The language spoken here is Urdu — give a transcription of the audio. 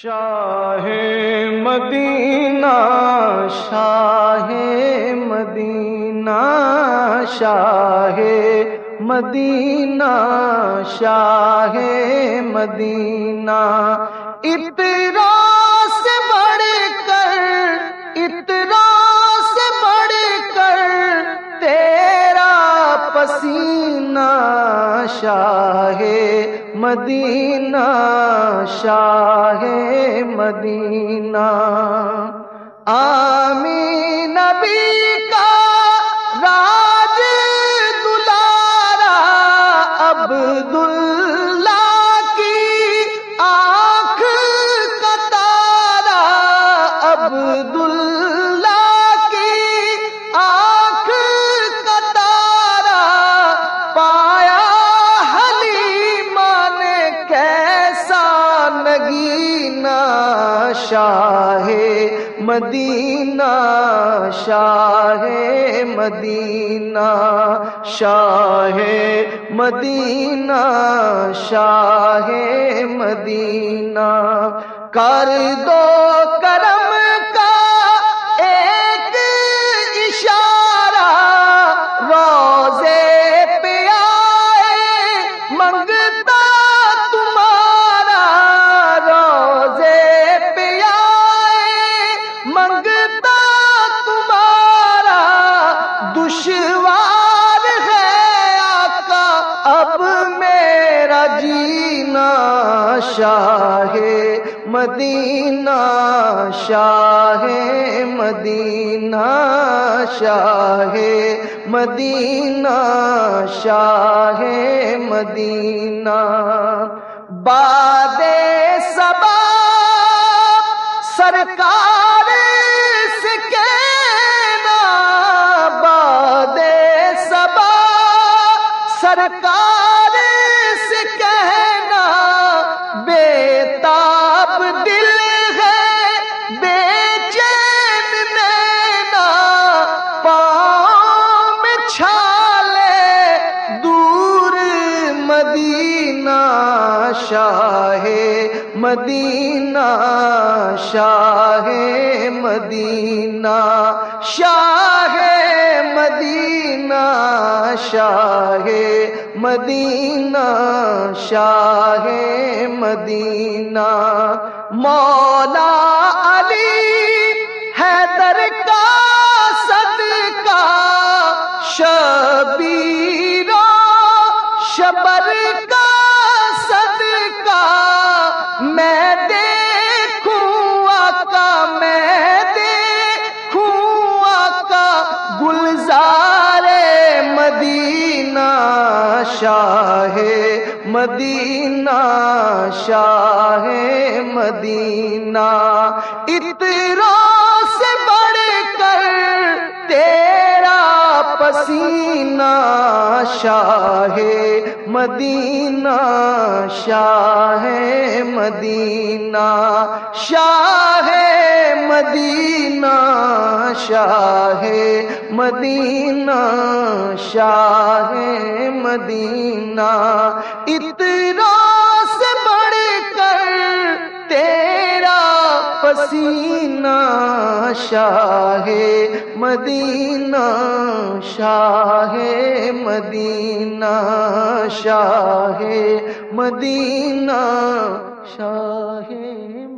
شاہ مدینہ شاہ مدینہ شاہ مدینہ شاہ مدینہ۔ اترا سے بڑھ کر، اترا سے بڑھ کر تیرا پسینہ، شاہ مدینہ شاہ مدینہ۔ آمین نبی مدینہ شاہ مدینہ شاہ مدینہ شاہ مدینہ شاہ مدینہ کر دو میرا جینا شاہ مدینہ شاہ مدینہ شاہ مدینہ شاہ مدینہ باد سبا سرکار سے کہنا باد سبا سرکار شاہ مدینہ شاہ مدینہ شاہ مدینہ شاہ مدینہ شاہ مدینہ۔ مولا علی حیدر کا صدقہ شبیر شبر شاہ مدینہ شاہ مدینہ۔ اترا سے بڑھ کر تیرا پسینہ، شاہ مدینہ شاہ مدینہ۔ شاہ مدینہ۔ شاہ مدینہ شاہ مدینہ، اتنا سے بڑھ کر تیرا پسینہ شاہ مدینہ شاہ مدینہ شاہ مدینہ شاہ